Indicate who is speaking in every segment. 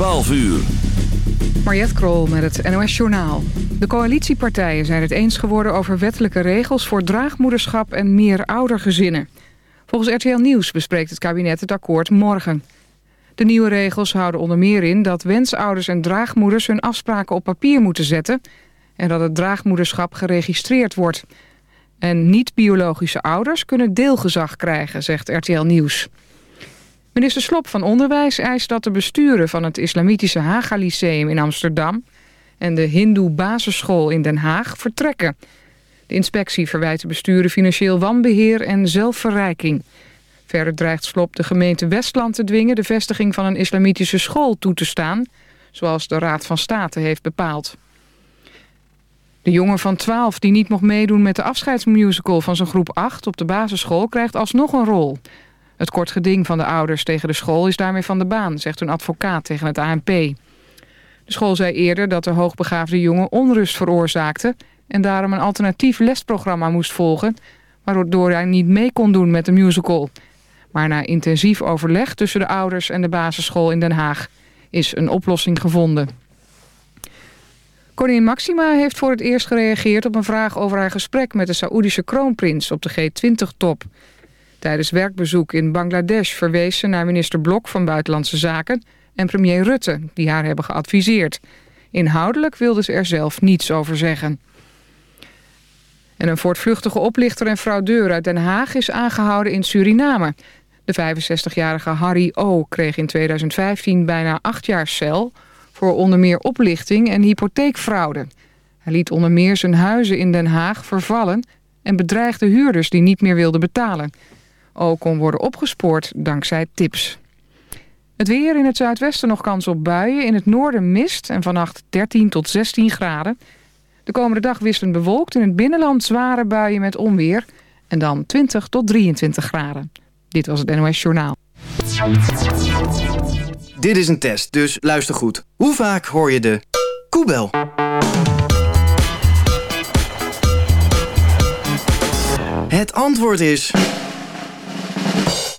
Speaker 1: 12 uur.
Speaker 2: Mariette Krol met het NOS Journaal. De coalitiepartijen zijn het eens geworden over wettelijke regels... voor draagmoederschap en meer oudergezinnen. Volgens RTL Nieuws bespreekt het kabinet het akkoord morgen. De nieuwe regels houden onder meer in dat wensouders en draagmoeders... hun afspraken op papier moeten zetten... en dat het draagmoederschap geregistreerd wordt. En niet-biologische ouders kunnen deelgezag krijgen, zegt RTL Nieuws. Minister Slop van Onderwijs eist dat de besturen van het Islamitische Haga Lyceum in Amsterdam en de Hindoe Basisschool in Den Haag vertrekken. De inspectie verwijt de besturen financieel wanbeheer en zelfverrijking. Verder dreigt Slop de gemeente Westland te dwingen de vestiging van een islamitische school toe te staan, zoals de Raad van State heeft bepaald. De jongen van 12 die niet mocht meedoen met de afscheidsmusical van zijn groep 8 op de basisschool krijgt alsnog een rol. Het kort geding van de ouders tegen de school is daarmee van de baan, zegt een advocaat tegen het ANP. De school zei eerder dat de hoogbegaafde jongen onrust veroorzaakte... en daarom een alternatief lesprogramma moest volgen... waardoor hij niet mee kon doen met de musical. Maar na intensief overleg tussen de ouders en de basisschool in Den Haag... is een oplossing gevonden. Koningin Maxima heeft voor het eerst gereageerd op een vraag over haar gesprek met de Saoedische kroonprins op de G20-top. Tijdens werkbezoek in Bangladesh verwees ze naar minister Blok van Buitenlandse Zaken en premier Rutte, die haar hebben geadviseerd. Inhoudelijk wilde ze er zelf niets over zeggen. En een voortvluchtige oplichter en fraudeur uit Den Haag is aangehouden in Suriname. De 65-jarige Harry O. kreeg in 2015 bijna acht jaar cel... voor onder meer oplichting en hypotheekfraude. Hij liet onder meer zijn huizen in Den Haag vervallen... en bedreigde huurders die niet meer wilden betalen ook kon worden opgespoord dankzij tips. Het weer in het zuidwesten nog kans op buien. In het noorden mist en vannacht 13 tot 16 graden. De komende dag wisselend bewolkt. In het binnenland zware buien met onweer. En dan 20 tot 23 graden. Dit was het NOS Journaal.
Speaker 3: Dit is een test, dus luister goed. Hoe vaak hoor je de koebel? Het antwoord is...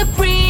Speaker 4: A breeze.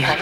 Speaker 1: Garcia.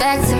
Speaker 5: back to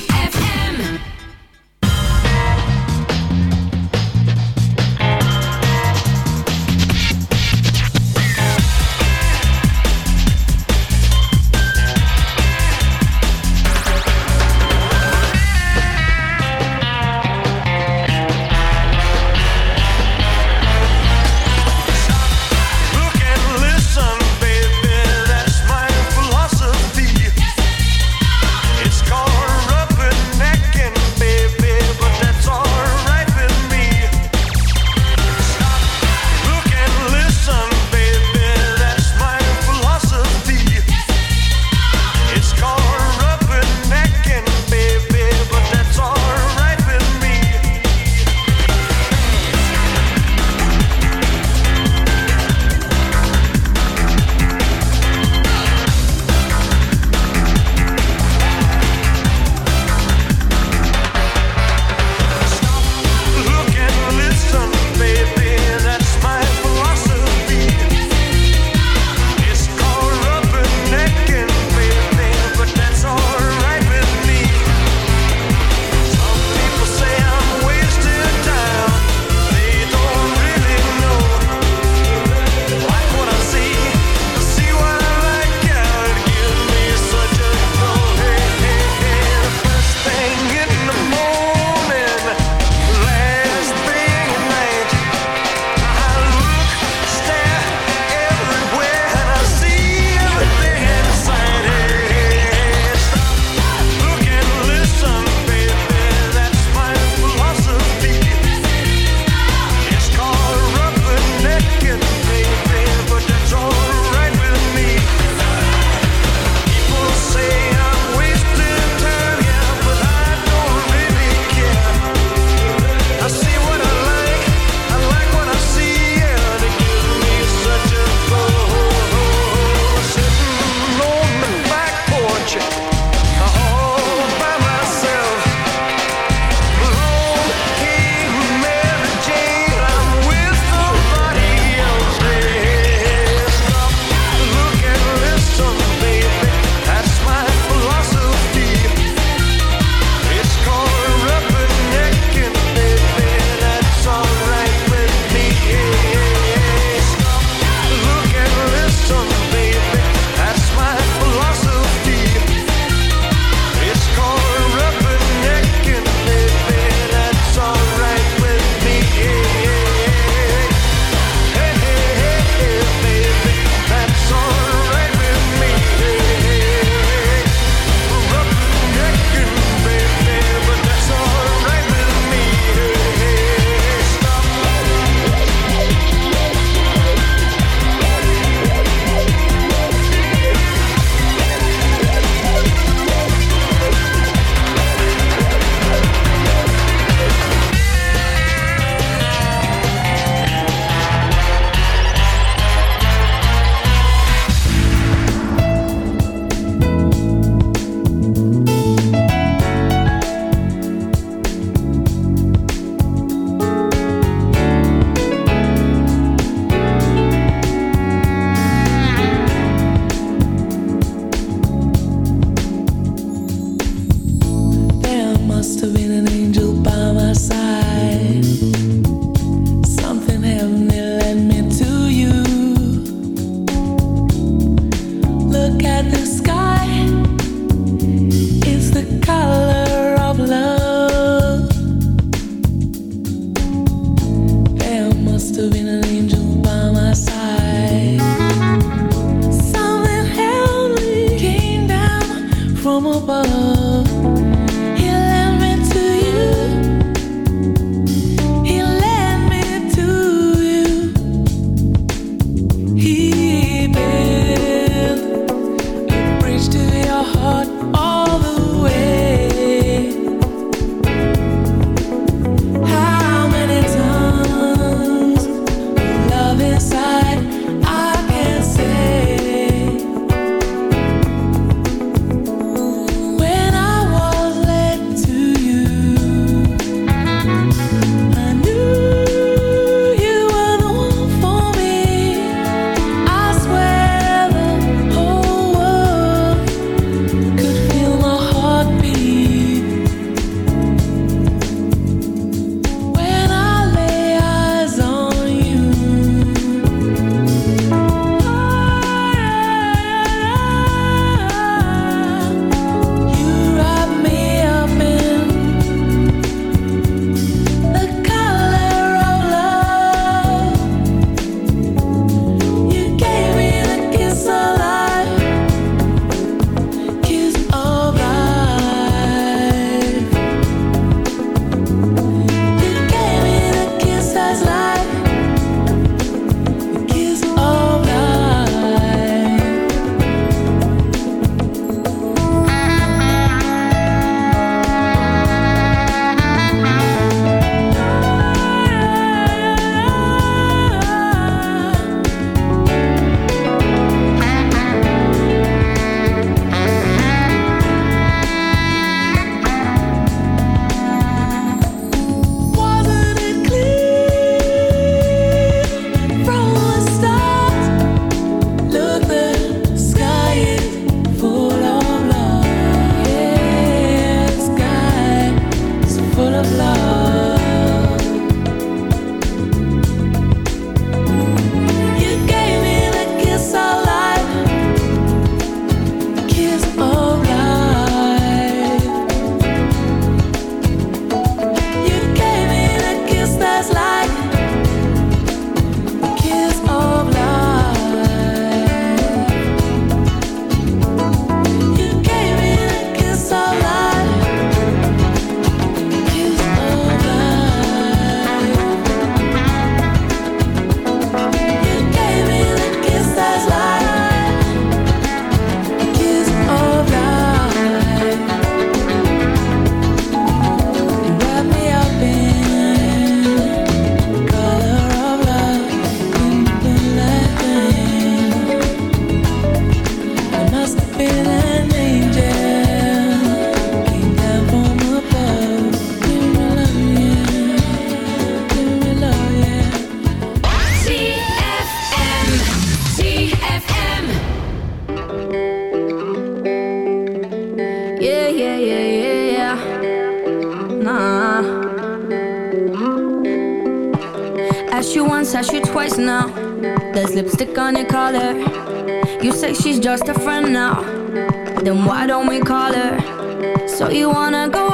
Speaker 5: her? So you wanna go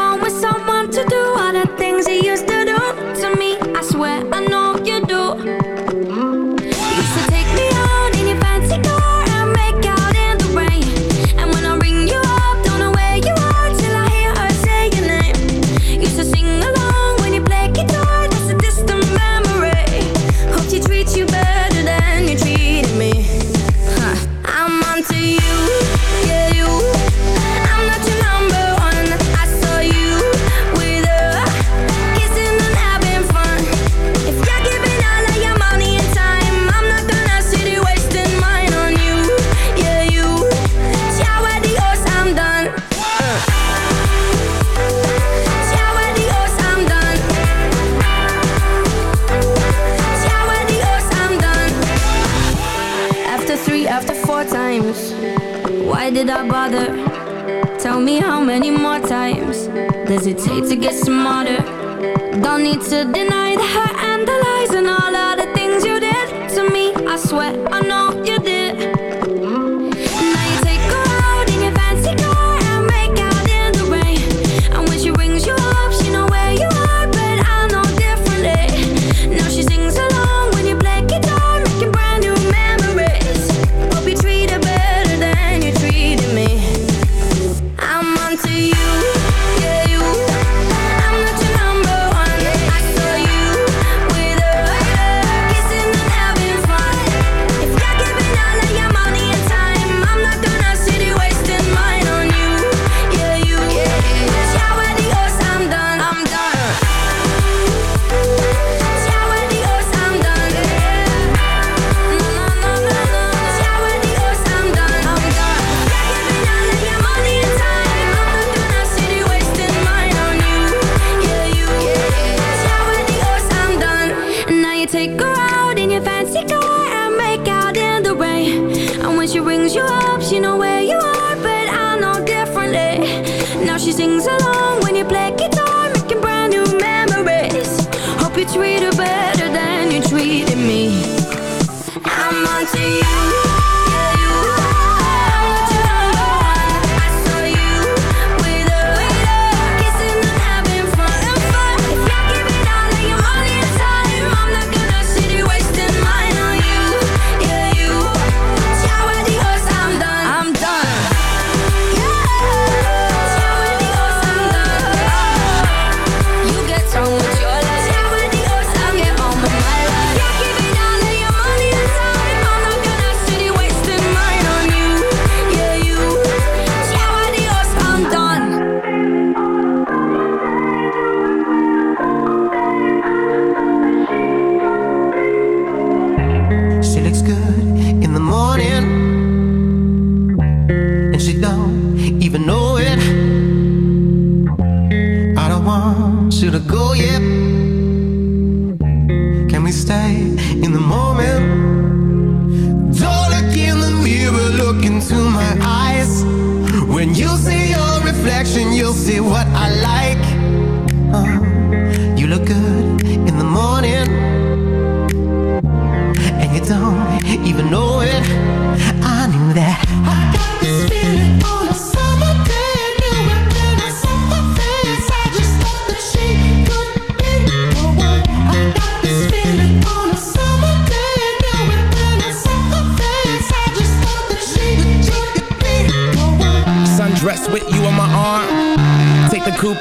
Speaker 5: to deny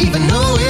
Speaker 6: even
Speaker 7: though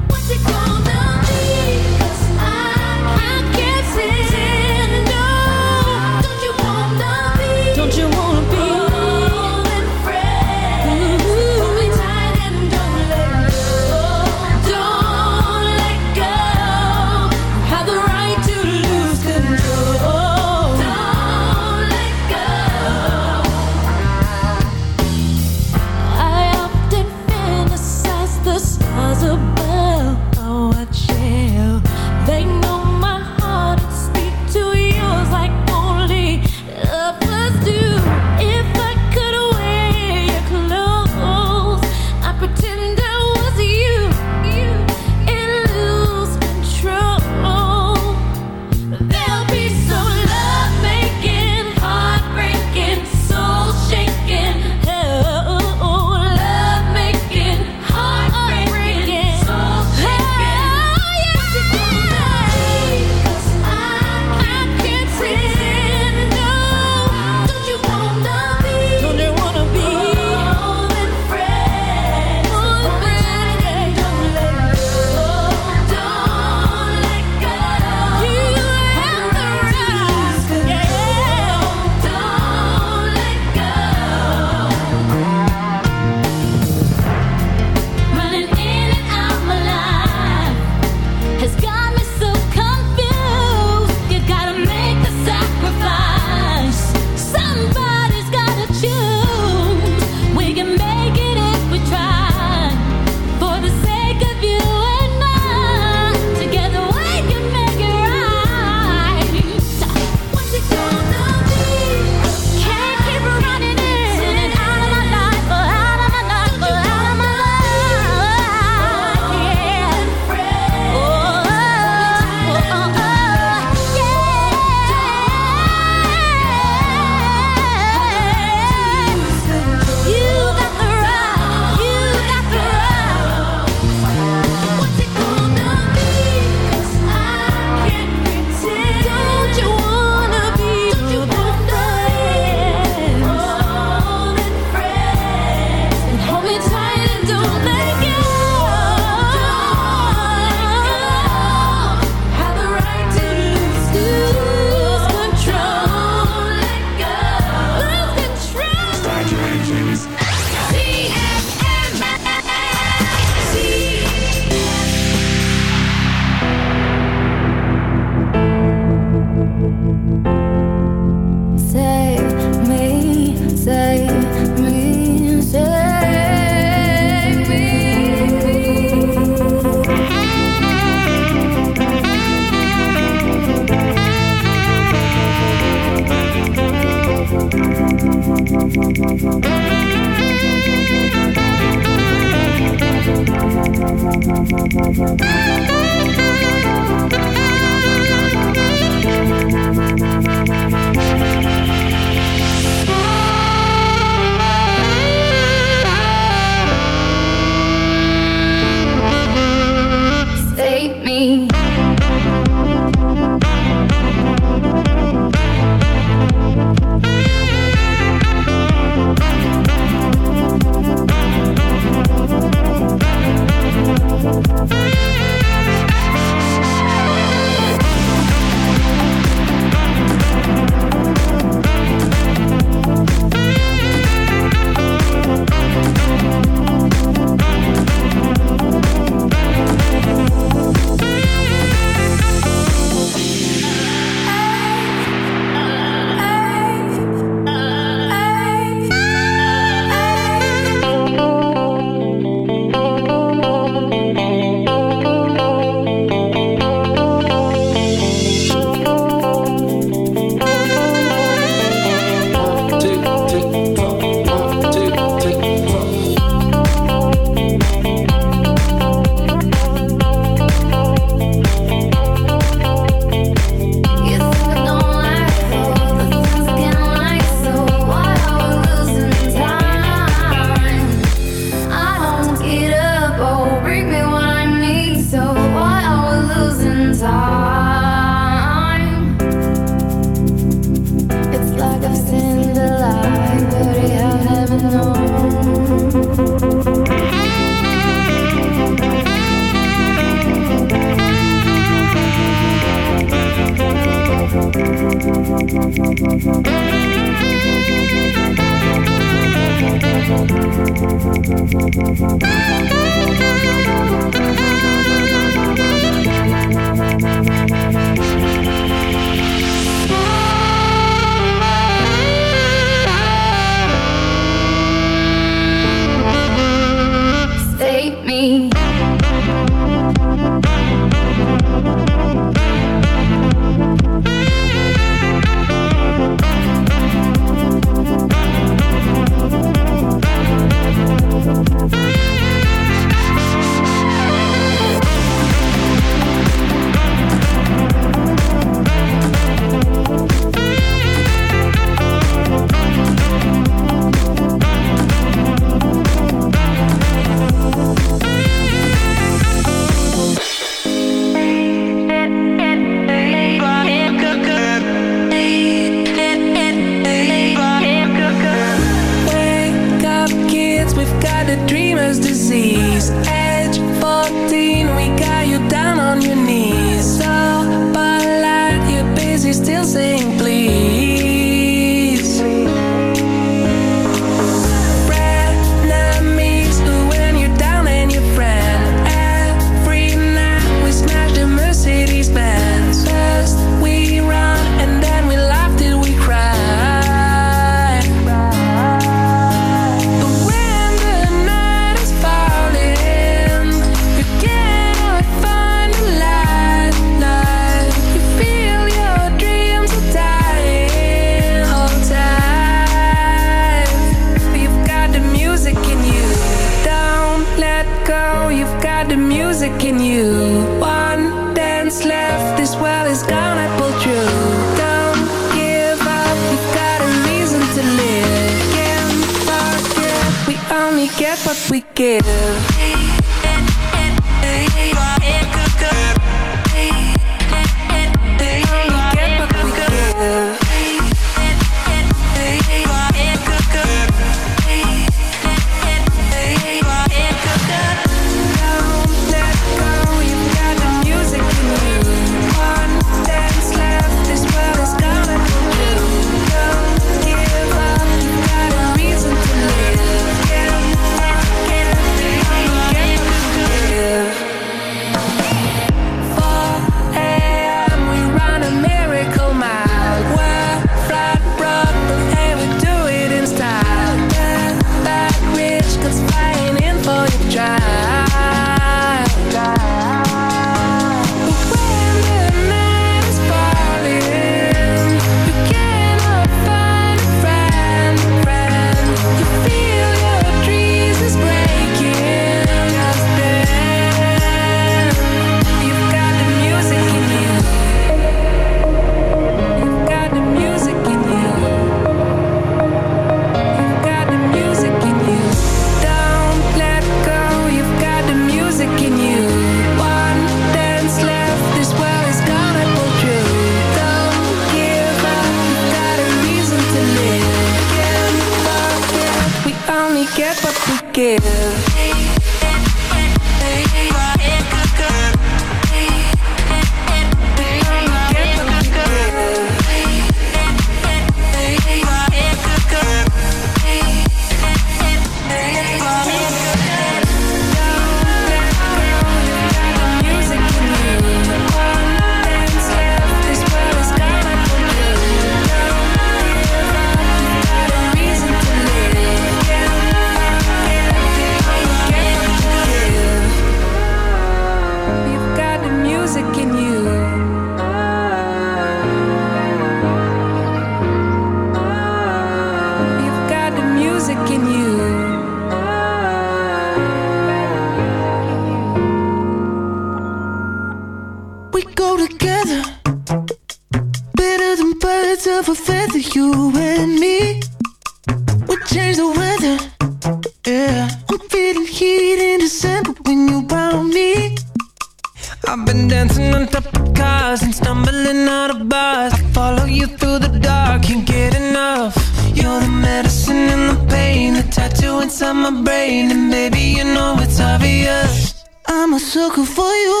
Speaker 7: stumbling out of bars. I follow you through the dark, can't get enough. You're the medicine and the pain, the tattoo inside my brain. And baby, you know it's obvious.
Speaker 8: I'm a sucker for you.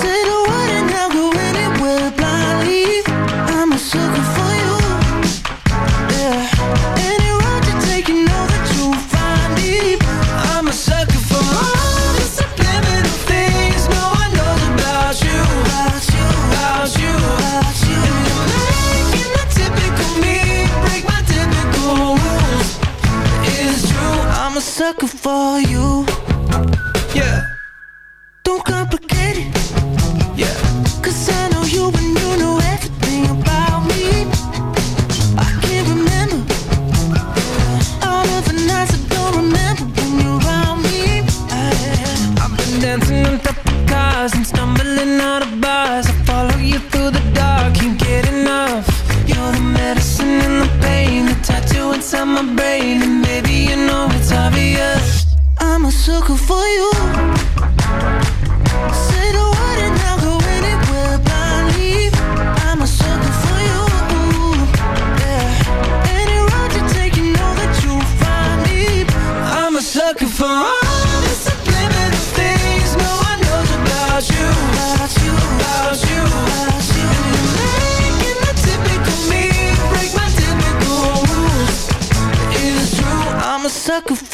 Speaker 8: Say the word.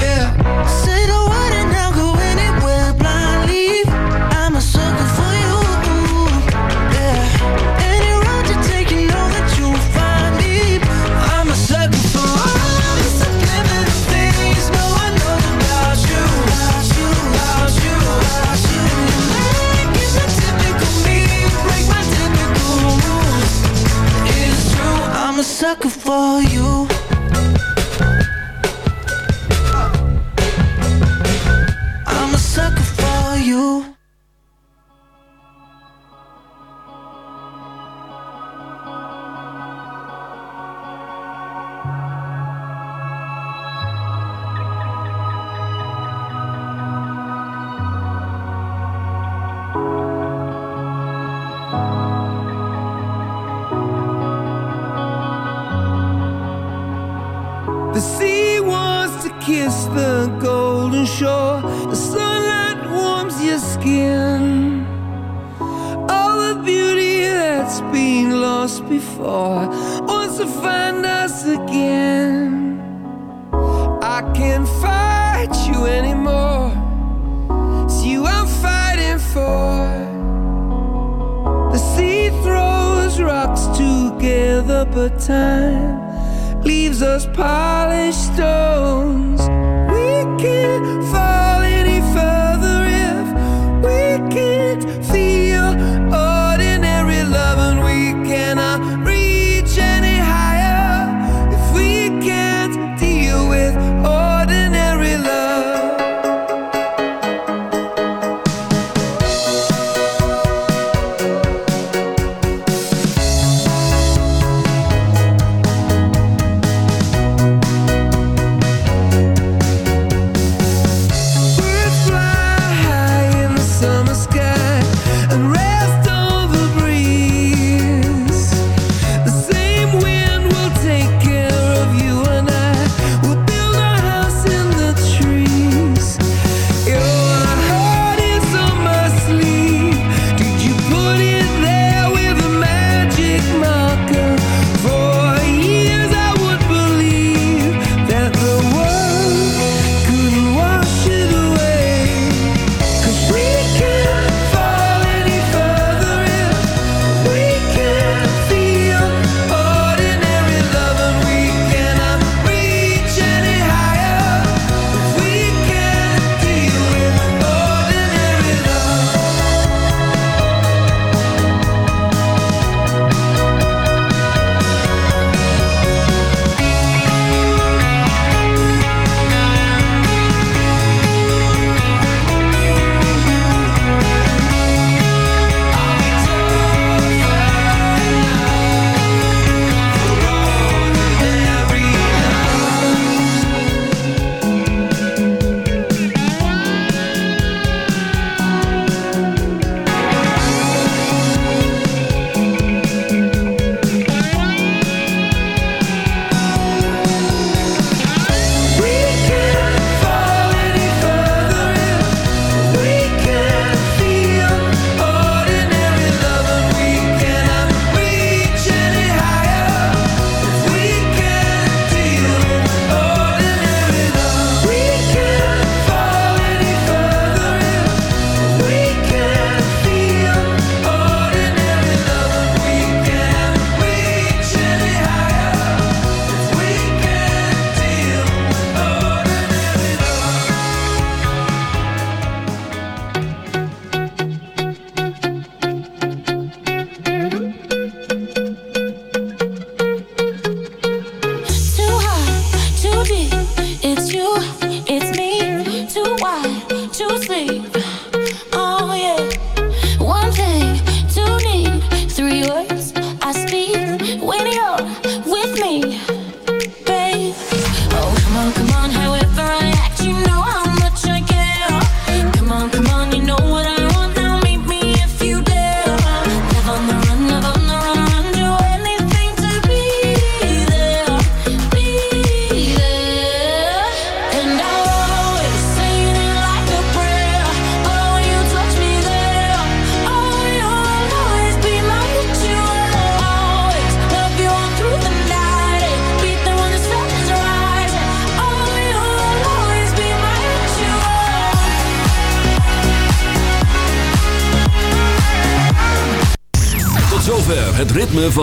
Speaker 7: yeah.
Speaker 8: Say the